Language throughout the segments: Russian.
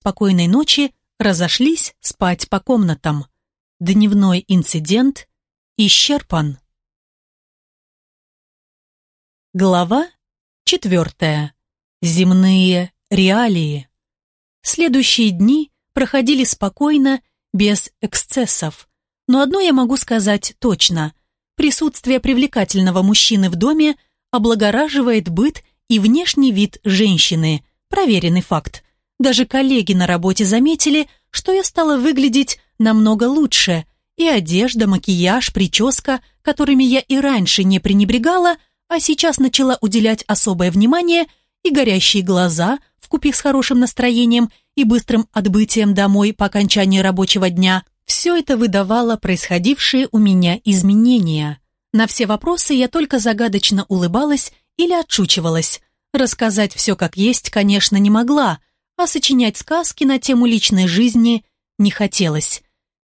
спокойной ночи разошлись спать по комнатам. Дневной инцидент исчерпан. Глава четвертая. Земные реалии. Следующие дни проходили спокойно, без эксцессов. Но одно я могу сказать точно. Присутствие привлекательного мужчины в доме облагораживает быт и внешний вид женщины. Проверенный факт. Даже коллеги на работе заметили, что я стала выглядеть намного лучше. И одежда, макияж, прическа, которыми я и раньше не пренебрегала, а сейчас начала уделять особое внимание, и горящие глаза, вкупе с хорошим настроением и быстрым отбытием домой по окончании рабочего дня, все это выдавало происходившие у меня изменения. На все вопросы я только загадочно улыбалась или отшучивалась. Рассказать все как есть, конечно, не могла – а сочинять сказки на тему личной жизни не хотелось.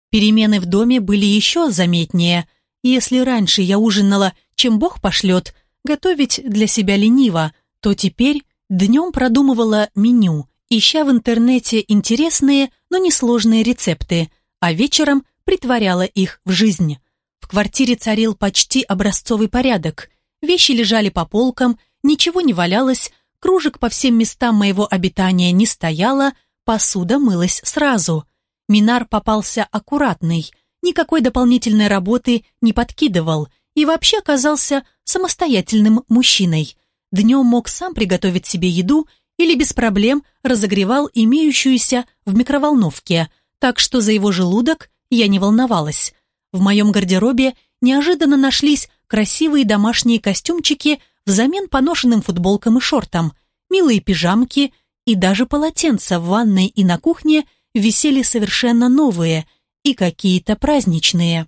Перемены в доме были еще заметнее. Если раньше я ужинала, чем Бог пошлет, готовить для себя лениво, то теперь днем продумывала меню, ища в интернете интересные, но несложные рецепты, а вечером притворяла их в жизнь. В квартире царил почти образцовый порядок. Вещи лежали по полкам, ничего не валялось, Кружек по всем местам моего обитания не стояло, посуда мылась сразу. Минар попался аккуратный, никакой дополнительной работы не подкидывал и вообще оказался самостоятельным мужчиной. Днем мог сам приготовить себе еду или без проблем разогревал имеющуюся в микроволновке, так что за его желудок я не волновалась. В моем гардеробе неожиданно нашлись красивые домашние костюмчики – взамен поношенным футболкам и шортам, милые пижамки и даже полотенца в ванной и на кухне висели совершенно новые и какие-то праздничные.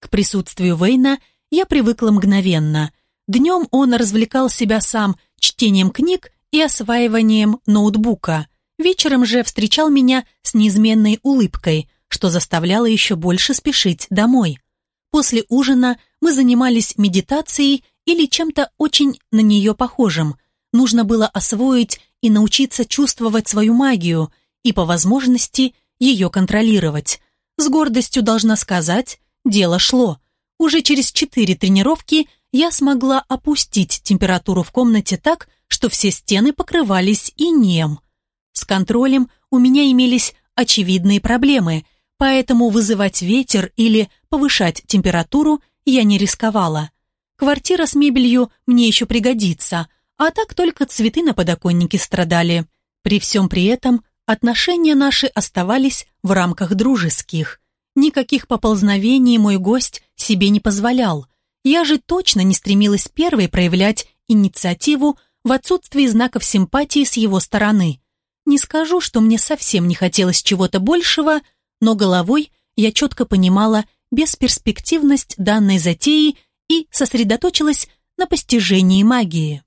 К присутствию Вейна я привыкла мгновенно. Днем он развлекал себя сам чтением книг и осваиванием ноутбука. Вечером же встречал меня с неизменной улыбкой, что заставляло еще больше спешить домой. После ужина мы занимались медитацией или чем-то очень на нее похожим. Нужно было освоить и научиться чувствовать свою магию и, по возможности, ее контролировать. С гордостью должна сказать, дело шло. Уже через четыре тренировки я смогла опустить температуру в комнате так, что все стены покрывались инеем. С контролем у меня имелись очевидные проблемы, поэтому вызывать ветер или повышать температуру я не рисковала. Квартира с мебелью мне еще пригодится, а так только цветы на подоконнике страдали. При всем при этом отношения наши оставались в рамках дружеских. Никаких поползновений мой гость себе не позволял. Я же точно не стремилась первой проявлять инициативу в отсутствии знаков симпатии с его стороны. Не скажу, что мне совсем не хотелось чего-то большего, но головой я четко понимала бесперспективность данной затеи и сосредоточилась на постижении магии.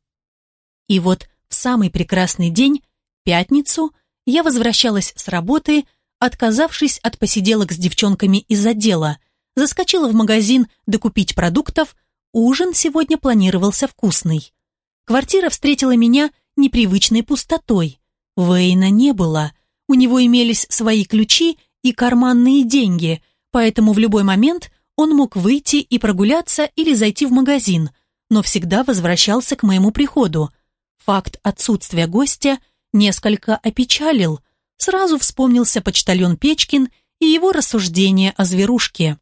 И вот в самый прекрасный день, пятницу, я возвращалась с работы, отказавшись от посиделок с девчонками из отдела, заскочила в магазин докупить продуктов, ужин сегодня планировался вкусный. Квартира встретила меня непривычной пустотой. Вейна не было, у него имелись свои ключи и карманные деньги, поэтому в любой момент он мог выйти и прогуляться или зайти в магазин, но всегда возвращался к моему приходу. Факт отсутствия гостя несколько опечалил. Сразу вспомнился почтальон Печкин и его рассуждения о зверушке.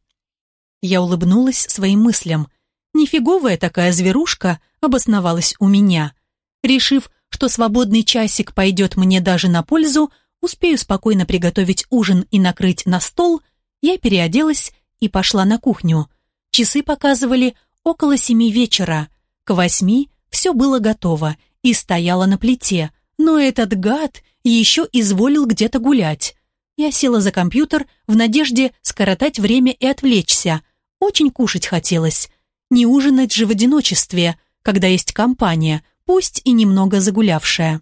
Я улыбнулась своим мыслям. Нифиговая такая зверушка обосновалась у меня. Решив, что свободный часик пойдет мне даже на пользу, успею спокойно приготовить ужин и накрыть на стол, я переоделась и пошла на кухню. Часы показывали около семи вечера. К восьми все было готово и стояло на плите, но этот гад еще изволил где-то гулять. Я села за компьютер в надежде скоротать время и отвлечься. Очень кушать хотелось. Не ужинать же в одиночестве, когда есть компания, пусть и немного загулявшая.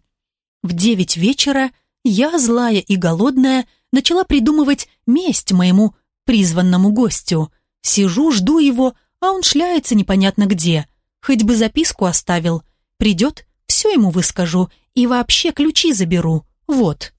В девять вечера я, злая и голодная, начала придумывать месть моему призванному гостю. Сижу, жду его, а он шляется непонятно где. Хоть бы записку оставил. Придет, все ему выскажу и вообще ключи заберу. Вот.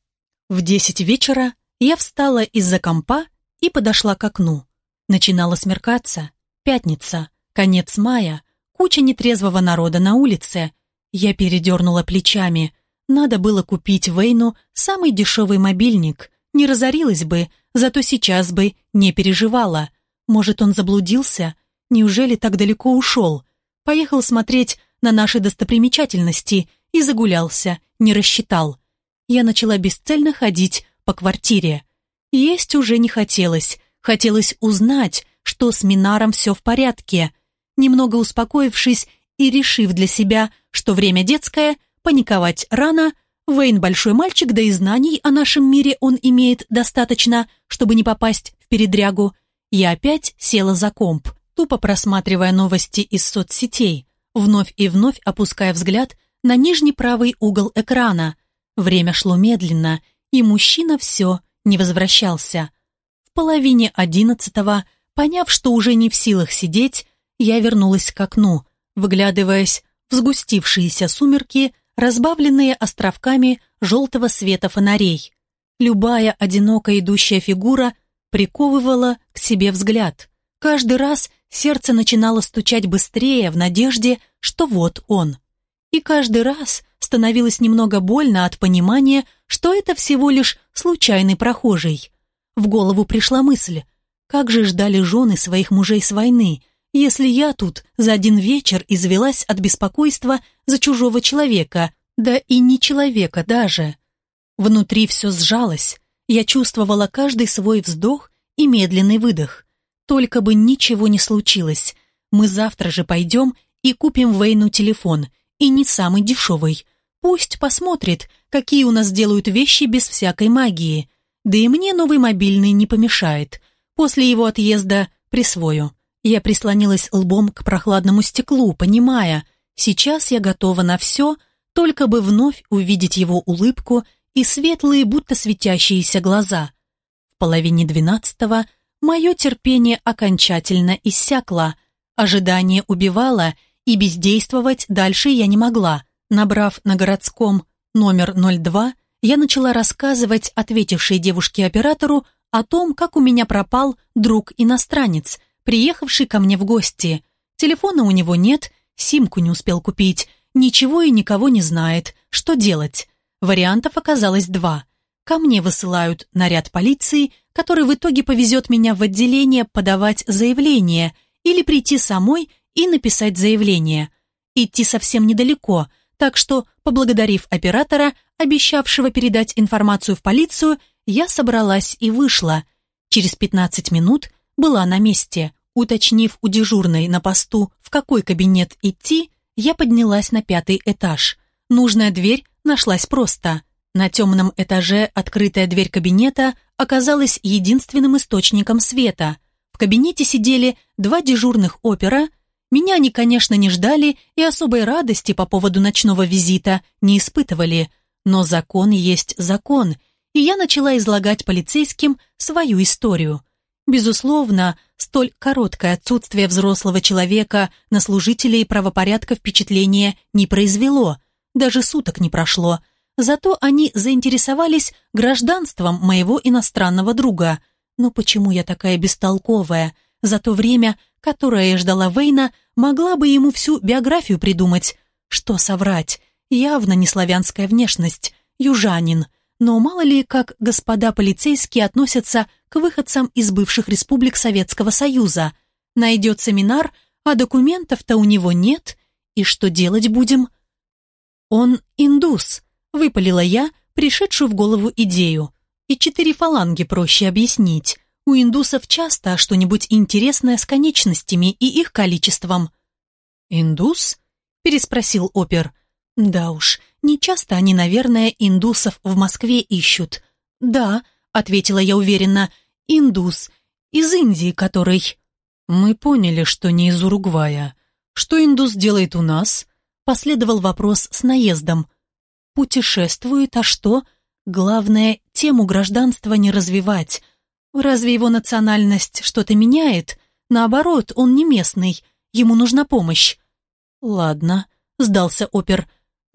В десять вечера я встала из-за компа и подошла к окну. Начинало смеркаться. Пятница, конец мая, куча нетрезвого народа на улице. Я передернула плечами. Надо было купить Вейну самый дешевый мобильник. Не разорилась бы, зато сейчас бы не переживала. Может, он заблудился? Неужели так далеко ушел? Поехал смотреть на наши достопримечательности и загулялся, не рассчитал. Я начала бесцельно ходить по квартире. Есть уже не хотелось. Хотелось узнать, что с Минаром все в порядке. Немного успокоившись и решив для себя, что время детское, паниковать рано, Вейн большой мальчик, да и знаний о нашем мире он имеет достаточно, чтобы не попасть в передрягу, я опять села за комп, тупо просматривая новости из соцсетей, вновь и вновь опуская взгляд на нижний правый угол экрана. Время шло медленно, и мужчина все не возвращался. В половине одиннадцатого, поняв, что уже не в силах сидеть, я вернулась к окну, выглядываясь в сгустившиеся сумерки, разбавленные островками желтого света фонарей. Любая одиноко идущая фигура приковывала к себе взгляд. Каждый раз сердце начинало стучать быстрее в надежде, что вот он. И каждый раз становилось немного больно от понимания, что это всего лишь случайный прохожий. В голову пришла мысль, как же ждали жены своих мужей с войны, если я тут за один вечер извелась от беспокойства за чужого человека, да и не человека даже. Внутри все сжалось, я чувствовала каждый свой вздох и медленный выдох. Только бы ничего не случилось. Мы завтра же пойдем и купим Вейну телефон, и не самый дешевый. Пусть посмотрит, какие у нас делают вещи без всякой магии. Да и мне новый мобильный не помешает. После его отъезда присвою. Я прислонилась лбом к прохладному стеклу, понимая, сейчас я готова на все, только бы вновь увидеть его улыбку и светлые, будто светящиеся глаза. В половине двенадцатого мое терпение окончательно иссякло, ожидание убивало, и бездействовать дальше я не могла. Набрав на городском номер 02, я начала рассказывать ответившей девушке-оператору о том, как у меня пропал друг-иностранец, приехавший ко мне в гости. Телефона у него нет, симку не успел купить, ничего и никого не знает, что делать. Вариантов оказалось два. Ко мне высылают наряд полиции, который в итоге повезет меня в отделение подавать заявление или прийти самой и написать заявление. Идти совсем недалеко, так что, поблагодарив оператора, обещавшего передать информацию в полицию, я собралась и вышла. Через 15 минут была на месте. Уточнив у дежурной на посту, в какой кабинет идти, я поднялась на пятый этаж. Нужная дверь нашлась просто. На темном этаже открытая дверь кабинета оказалась единственным источником света. В кабинете сидели два дежурных опера. Меня они, конечно, не ждали и особой радости по поводу ночного визита не испытывали. Но закон есть закон, и я начала излагать полицейским свою историю. Безусловно, столь короткое отсутствие взрослого человека на служителей правопорядка впечатления не произвело, даже суток не прошло. Зато они заинтересовались гражданством моего иностранного друга. Но почему я такая бестолковая? За то время, которое я ждала Вейна, могла бы ему всю биографию придумать. Что соврать? Явно не славянская внешность, южанин – но мало ли, как господа полицейские относятся к выходцам из бывших республик Советского Союза. Найдет семинар, а документов-то у него нет. И что делать будем? Он индус, выпалила я, пришедшую в голову идею. И четыре фаланги проще объяснить. У индусов часто что-нибудь интересное с конечностями и их количеством. «Индус?» – переспросил опер. «Да уж, не часто они, наверное, индусов в Москве ищут. Да, ответила я уверенно, индус, из Индии который. Мы поняли, что не из Уругвая. Что индус делает у нас? Последовал вопрос с наездом. Путешествует, а что? Главное, тему гражданства не развивать. Разве его национальность что-то меняет? Наоборот, он не местный, ему нужна помощь. Ладно, сдался опер,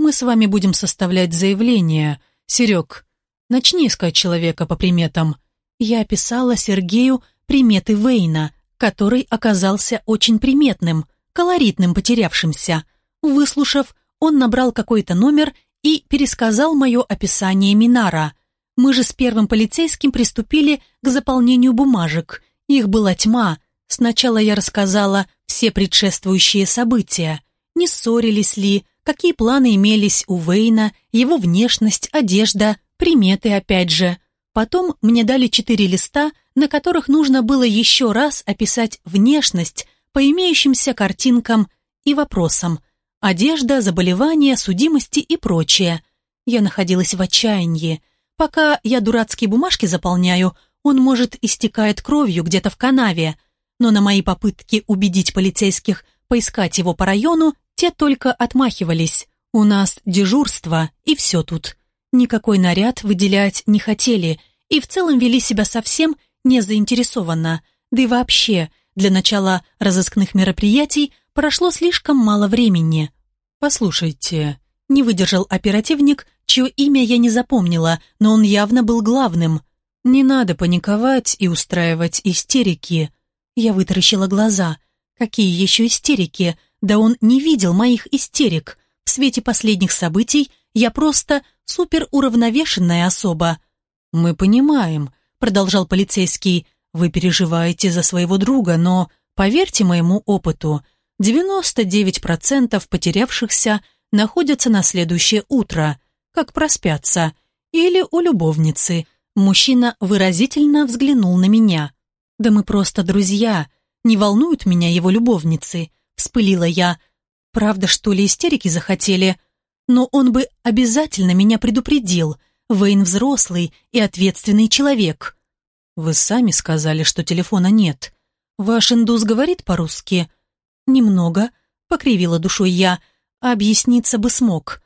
мы с вами будем составлять заявление. Серег, Начни искать человека по приметам. Я описала Сергею приметы Вейна, который оказался очень приметным, колоритным потерявшимся. Выслушав, он набрал какой-то номер и пересказал мое описание Минара. Мы же с первым полицейским приступили к заполнению бумажек. Их была тьма. Сначала я рассказала все предшествующие события. Не ссорились ли, какие планы имелись у Вейна, его внешность, одежда, приметы опять же. Потом мне дали четыре листа, на которых нужно было еще раз описать внешность по имеющимся картинкам и вопросам. Одежда, заболевания, судимости и прочее. Я находилась в отчаянии. Пока я дурацкие бумажки заполняю, он, может, истекает кровью где-то в канаве. Но на мои попытки убедить полицейских поискать его по району, те только отмахивались. У нас дежурство, и все тут. Никакой наряд выделять не хотели и в целом вели себя совсем не заинтересованно. Да и вообще, для начала разыскных мероприятий прошло слишком мало времени. «Послушайте», — не выдержал оперативник, чье имя я не запомнила, но он явно был главным. «Не надо паниковать и устраивать истерики». Я вытаращила глаза. «Какие еще истерики? Да он не видел моих истерик. В свете последних событий я просто суперуравновешенная особа. «Мы понимаем», — продолжал полицейский, «вы переживаете за своего друга, но, поверьте моему опыту, 99% потерявшихся находятся на следующее утро, как проспятся, или у любовницы». Мужчина выразительно взглянул на меня. «Да мы просто друзья, не волнуют меня его любовницы», — вспылила я. «Правда, что ли, истерики захотели?» Но он бы обязательно меня предупредил. Вейн взрослый и ответственный человек. Вы сами сказали, что телефона нет. Ваш индус говорит по-русски? Немного, покривила душой я. объясниться бы смог.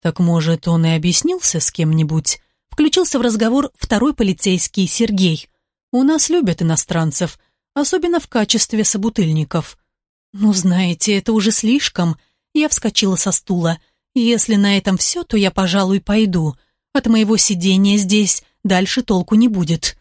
Так может, он и объяснился с кем-нибудь? Включился в разговор второй полицейский Сергей. У нас любят иностранцев, особенно в качестве собутыльников. Ну, знаете, это уже слишком. Я вскочила со стула. Если на этом все, то я, пожалуй, пойду. От моего сидения здесь дальше толку не будет.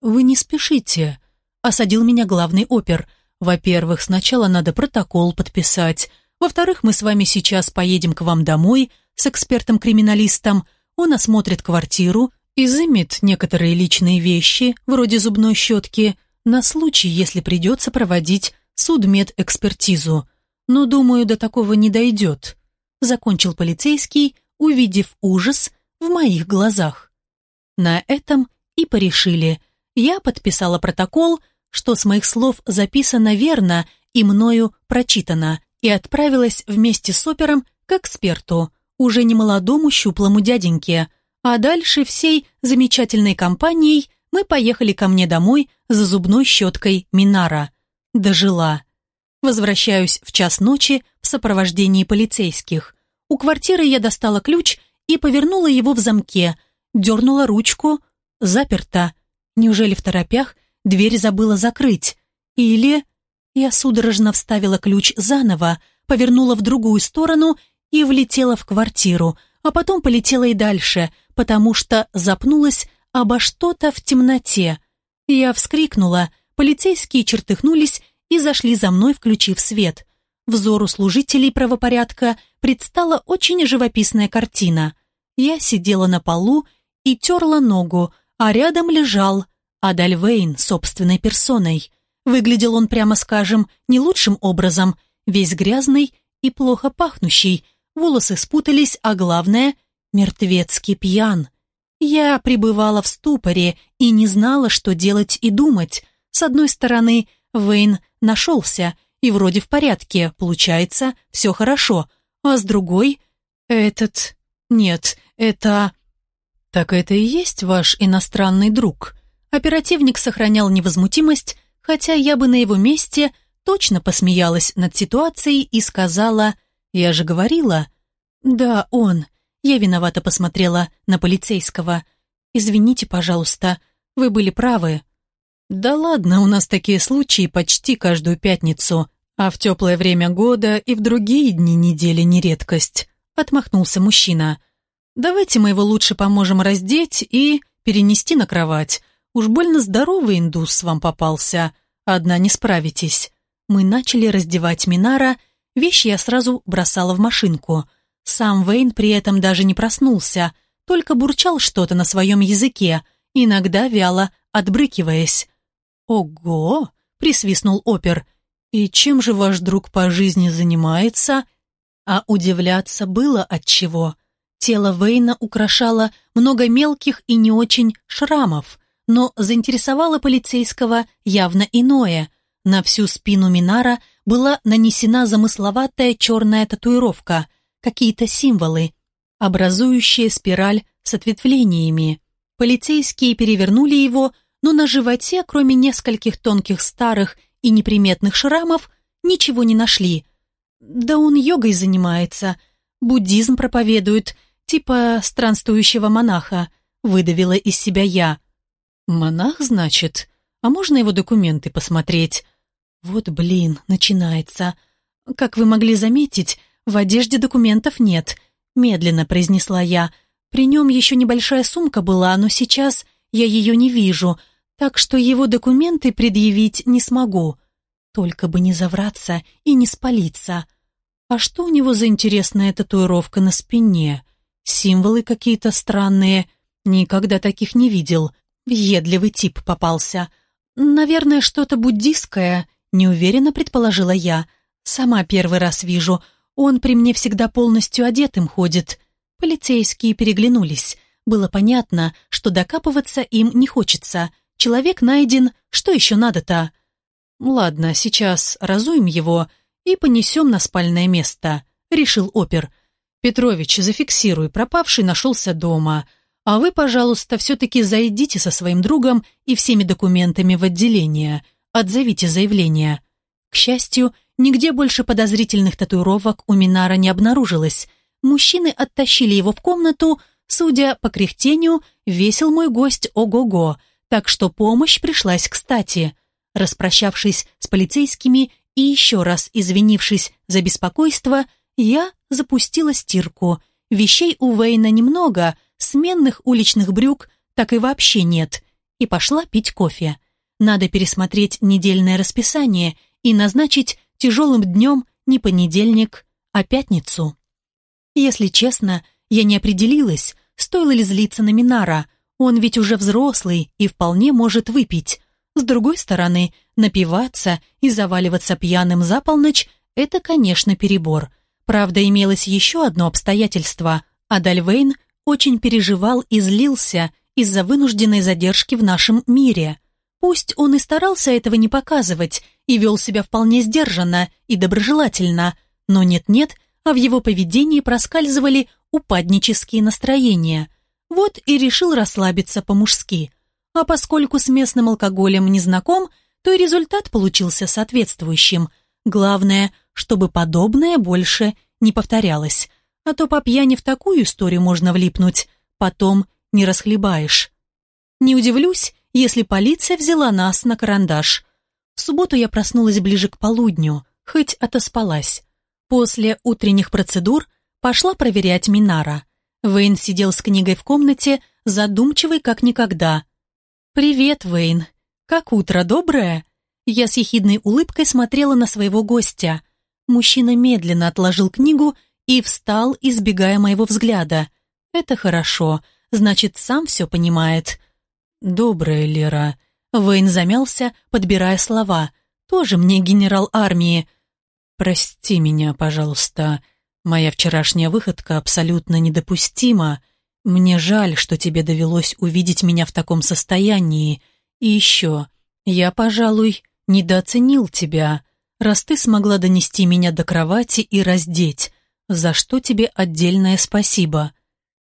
Вы не спешите. Осадил меня главный опер. Во-первых, сначала надо протокол подписать. Во-вторых, мы с вами сейчас поедем к вам домой с экспертом-криминалистом. Он осмотрит квартиру, изымет некоторые личные вещи, вроде зубной щетки, на случай, если придется проводить судмедэкспертизу. Но, думаю, до такого не дойдет закончил полицейский, увидев ужас в моих глазах. На этом и порешили. Я подписала протокол, что с моих слов записано верно и мною прочитано, и отправилась вместе с опером к эксперту, уже не молодому щуплому дяденьке. А дальше всей замечательной компанией мы поехали ко мне домой за зубной щеткой Минара. Дожила. Возвращаюсь в час ночи в сопровождении полицейских. У квартиры я достала ключ и повернула его в замке, дернула ручку, заперта. Неужели в торопях дверь забыла закрыть? Или... Я судорожно вставила ключ заново, повернула в другую сторону и влетела в квартиру, а потом полетела и дальше, потому что запнулась обо что-то в темноте. Я вскрикнула, полицейские чертыхнулись и зашли за мной, включив свет. Взору служителей правопорядка предстала очень живописная картина. Я сидела на полу и терла ногу, а рядом лежал Адальвейн собственной персоной. Выглядел он, прямо скажем, не лучшим образом, весь грязный и плохо пахнущий, волосы спутались, а главное — мертвецкий пьян. Я пребывала в ступоре и не знала, что делать и думать. С одной стороны, Вейн нашелся, и вроде в порядке, получается, все хорошо, а с другой... Этот... Нет, это... Так это и есть ваш иностранный друг. Оперативник сохранял невозмутимость, хотя я бы на его месте точно посмеялась над ситуацией и сказала... Я же говорила... Да, он. Я виновато посмотрела на полицейского. Извините, пожалуйста, вы были правы. Да ладно, у нас такие случаи почти каждую пятницу, а в теплое время года и в другие дни недели не редкость, отмахнулся мужчина. Давайте мы его лучше поможем раздеть и перенести на кровать. Уж больно здоровый индус вам попался. Одна не справитесь. Мы начали раздевать Минара, вещи я сразу бросала в машинку. Сам Вейн при этом даже не проснулся, только бурчал что-то на своем языке, иногда вяло отбрыкиваясь. «Ого!» — присвистнул опер. «И чем же ваш друг по жизни занимается?» А удивляться было от чего. Тело Вейна украшало много мелких и не очень шрамов, но заинтересовало полицейского явно иное. На всю спину Минара была нанесена замысловатая черная татуировка, какие-то символы, образующие спираль с ответвлениями. Полицейские перевернули его, но на животе, кроме нескольких тонких старых и неприметных шрамов, ничего не нашли. Да он йогой занимается, буддизм проповедует – типа странствующего монаха», — выдавила из себя я. «Монах, значит? А можно его документы посмотреть?» «Вот блин, начинается. Как вы могли заметить, в одежде документов нет», — медленно произнесла я. «При нем еще небольшая сумка была, но сейчас я ее не вижу, так что его документы предъявить не смогу. Только бы не завраться и не спалиться. А что у него за интересная татуировка на спине?» Символы какие-то странные. Никогда таких не видел. Въедливый тип попался. Наверное, что-то буддистское, неуверенно предположила я. Сама первый раз вижу. Он при мне всегда полностью одетым ходит. Полицейские переглянулись. Было понятно, что докапываться им не хочется. Человек найден, что еще надо-то? Ладно, сейчас разуем его и понесем на спальное место, решил опер. «Петрович, зафиксируй, пропавший нашелся дома. А вы, пожалуйста, все-таки зайдите со своим другом и всеми документами в отделение. Отзовите заявление». К счастью, нигде больше подозрительных татуировок у Минара не обнаружилось. Мужчины оттащили его в комнату, судя по кряхтению, весил мой гость ого-го, так что помощь пришлась кстати. Распрощавшись с полицейскими и еще раз извинившись за беспокойство, я запустила стирку. Вещей у Вейна немного, сменных уличных брюк так и вообще нет. И пошла пить кофе. Надо пересмотреть недельное расписание и назначить тяжелым днем не понедельник, а пятницу. Если честно, я не определилась, стоило ли злиться на Минара. Он ведь уже взрослый и вполне может выпить. С другой стороны, напиваться и заваливаться пьяным за полночь – это, конечно, перебор. Правда, имелось еще одно обстоятельство. Адальвейн очень переживал и злился из-за вынужденной задержки в нашем мире. Пусть он и старался этого не показывать и вел себя вполне сдержанно и доброжелательно, но нет-нет, а в его поведении проскальзывали упаднические настроения. Вот и решил расслабиться по-мужски. А поскольку с местным алкоголем не знаком, то и результат получился соответствующим. Главное – чтобы подобное больше не повторялось. А то по пьяни в такую историю можно влипнуть, потом не расхлебаешь. Не удивлюсь, если полиция взяла нас на карандаш. В субботу я проснулась ближе к полудню, хоть отоспалась. После утренних процедур пошла проверять Минара. Вейн сидел с книгой в комнате, задумчивый как никогда. «Привет, Вейн. Как утро, доброе?» Я с ехидной улыбкой смотрела на своего гостя. Мужчина медленно отложил книгу и встал, избегая моего взгляда. «Это хорошо, значит, сам все понимает». «Добрая Лера». Вейн замялся, подбирая слова. «Тоже мне генерал армии». «Прости меня, пожалуйста. Моя вчерашняя выходка абсолютно недопустима. Мне жаль, что тебе довелось увидеть меня в таком состоянии. И еще, я, пожалуй, недооценил тебя раз ты смогла донести меня до кровати и раздеть, за что тебе отдельное спасибо.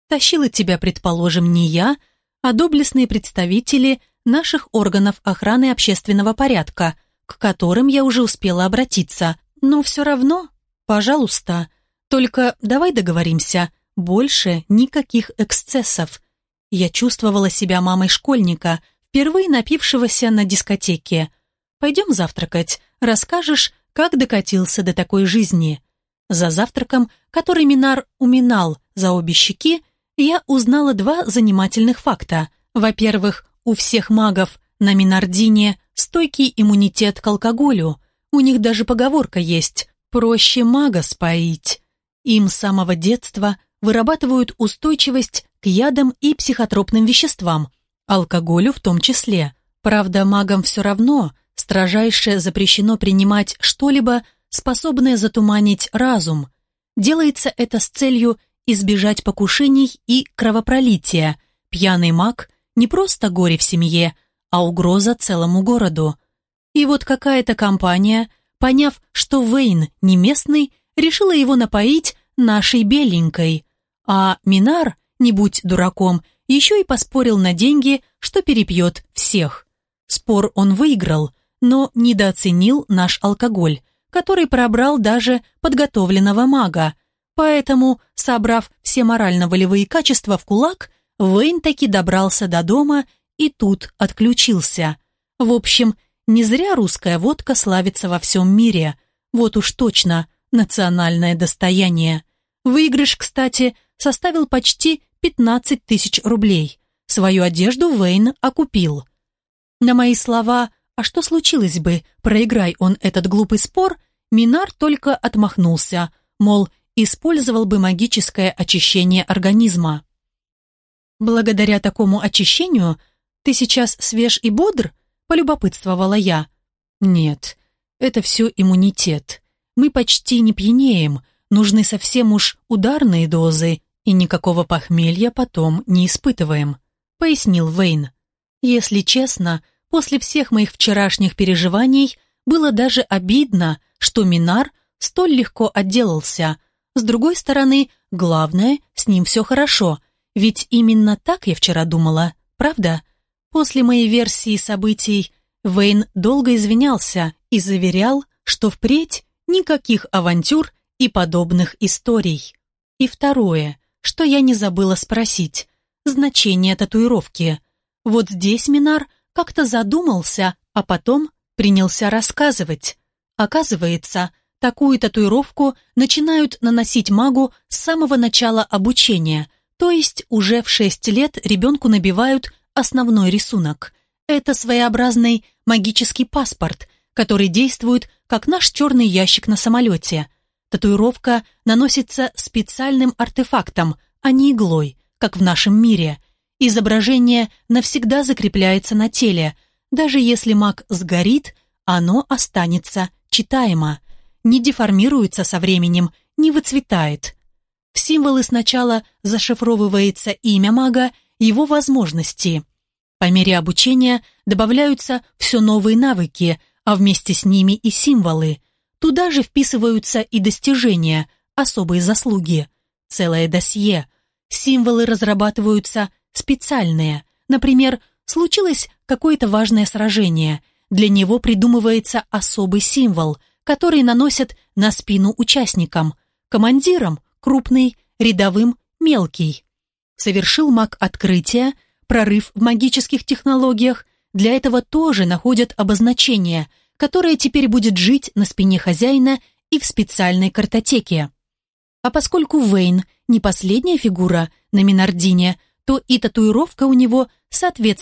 Тащила тебя, предположим, не я, а доблестные представители наших органов охраны общественного порядка, к которым я уже успела обратиться. Но все равно, пожалуйста, только давай договоримся, больше никаких эксцессов. Я чувствовала себя мамой школьника, впервые напившегося на дискотеке. Пойдем завтракать, расскажешь, как докатился до такой жизни. За завтраком, который Минар уминал за обе щеки, я узнала два занимательных факта. Во-первых, у всех магов на Минардине стойкий иммунитет к алкоголю. У них даже поговорка есть «проще мага споить». Им с самого детства вырабатывают устойчивость к ядам и психотропным веществам, алкоголю в том числе. Правда, магам все равно строжайше запрещено принимать что-либо, способное затуманить разум. Делается это с целью избежать покушений и кровопролития. Пьяный маг – не просто горе в семье, а угроза целому городу. И вот какая-то компания, поняв, что Вейн не местный, решила его напоить нашей беленькой. А Минар, не будь дураком, еще и поспорил на деньги, что перепьет всех. Спор он выиграл, но недооценил наш алкоголь, который пробрал даже подготовленного мага. Поэтому, собрав все морально-волевые качества в кулак, Вейн таки добрался до дома и тут отключился. В общем, не зря русская водка славится во всем мире. Вот уж точно, национальное достояние. Выигрыш, кстати, составил почти 15 тысяч рублей. Свою одежду Вейн окупил. На мои слова «А что случилось бы, проиграй он этот глупый спор?» Минар только отмахнулся, мол, использовал бы магическое очищение организма. «Благодаря такому очищению ты сейчас свеж и бодр?» – полюбопытствовала я. «Нет, это все иммунитет. Мы почти не пьянеем, нужны совсем уж ударные дозы, и никакого похмелья потом не испытываем», — пояснил Вейн. «Если честно, после всех моих вчерашних переживаний было даже обидно, что Минар столь легко отделался. С другой стороны, главное, с ним все хорошо, ведь именно так я вчера думала, правда? После моей версии событий Вейн долго извинялся и заверял, что впредь Никаких авантюр и подобных историй. И второе, что я не забыла спросить. Значение татуировки. Вот здесь Минар как-то задумался, а потом принялся рассказывать. Оказывается, такую татуировку начинают наносить магу с самого начала обучения, то есть уже в 6 лет ребенку набивают основной рисунок. Это своеобразный магический паспорт, который действует как наш черный ящик на самолете. Татуировка наносится специальным артефактом, а не иглой, как в нашем мире. Изображение навсегда закрепляется на теле. Даже если маг сгорит, оно останется читаемо. Не деформируется со временем, не выцветает. В символы сначала зашифровывается имя мага, его возможности. По мере обучения добавляются все новые навыки – а вместе с ними и символы. Туда же вписываются и достижения, особые заслуги, целое досье. Символы разрабатываются специальные. Например, случилось какое-то важное сражение. Для него придумывается особый символ, который наносят на спину участникам. Командирам – крупный, рядовым – мелкий. Совершил маг открытие, прорыв в магических технологиях – для этого тоже находят обозначение, которое теперь будет жить на спине хозяина и в специальной картотеке. А поскольку Вейн не последняя фигура на Минардине, то и татуировка у него соответствует